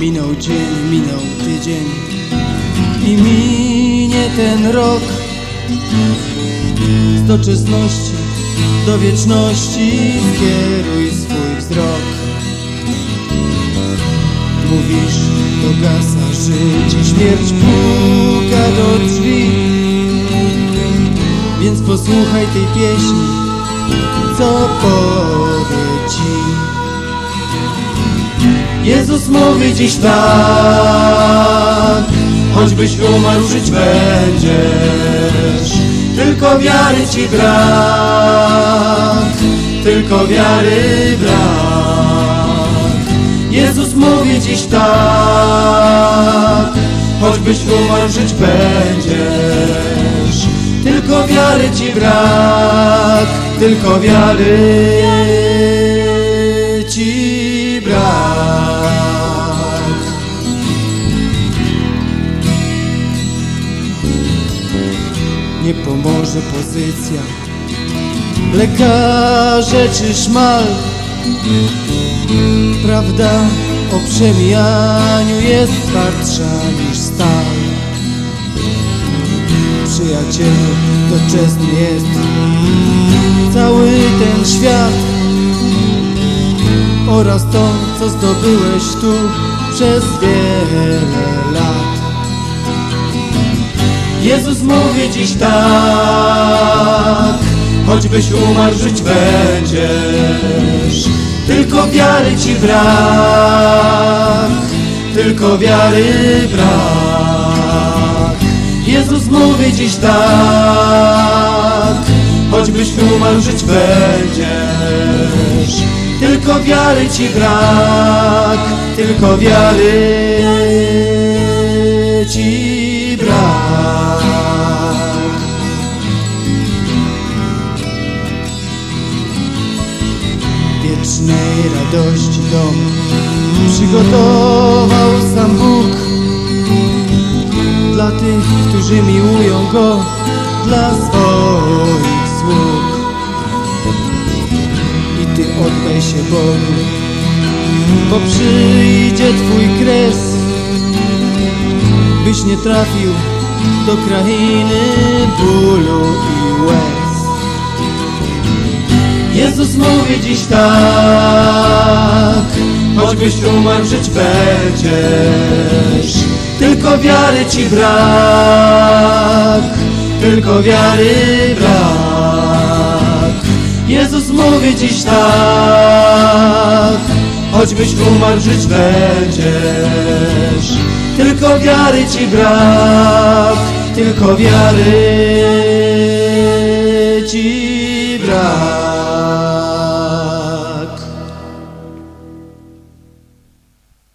Minął dzień, minął tydzień i minie ten rok. Z doczesności do wieczności skieruj swój wzrok. Mówisz, to gasa życie, śmierć puka do drzwi. Więc posłuchaj tej pieśni co powie ci? Jezus mówi dziś tak Choćbyś umarł, żyć będziesz. Tylko wiary ci brak Tylko wiary brak. Jezus mówi dziś tak Choćbyś umarł, żyć będziesz Tylko wiary ci brak Tylko wiary ci brak. Nie pomoże pozycja Lekarze czy szmal. Prawda o przemijaniu jest twardsza niż stal Przyjacielu, doczesny jest. Cały ten świat Oraz to, co zdobyłeś tu przez wiele lat. Jezus mówi dziś tak Choćbyś umarł, żyć będziesz. Tylko wiary ci brak Tylko wiary brak Jezus mówi dziś tak Choćbyś umarł, żyć będziesz. Tylko wiary ci brak Tylko wiary ci brak. Wiecznej radości dom Przygotował tych, którzy miłują Go Dla swoich sług I Ty oddaj się Bogu Bo przyjdzie Twój kres Byś nie trafił do krainy bólu i łez. Jezus mówi dziś tak Choćbyś umarł, żyć będziesz. Tylko wiary ci brak brak, tylko wiary brak. Jezus mówi dziś tak, choćbyś umarł, żyć będziesz. Tylko wiary ci brak, tylko wiary ci brak.